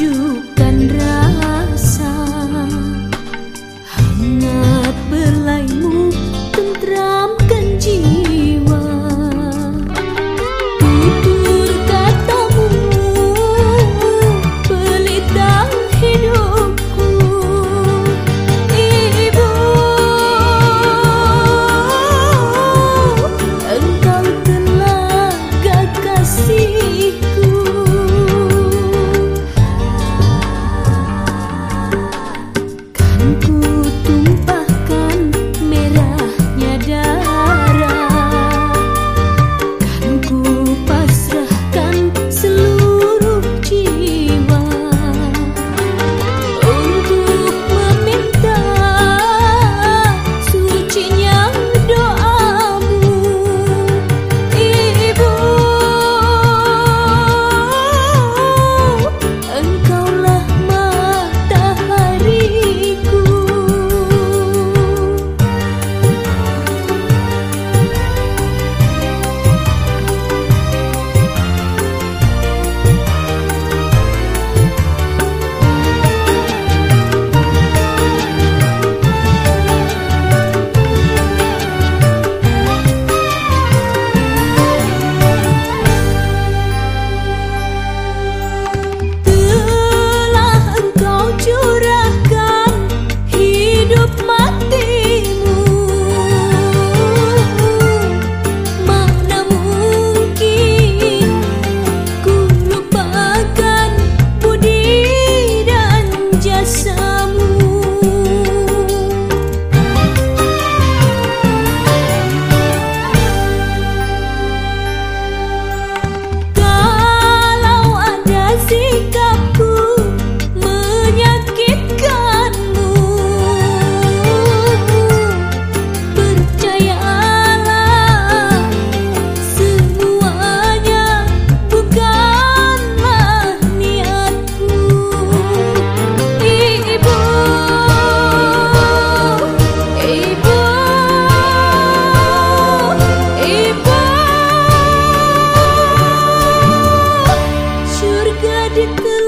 you di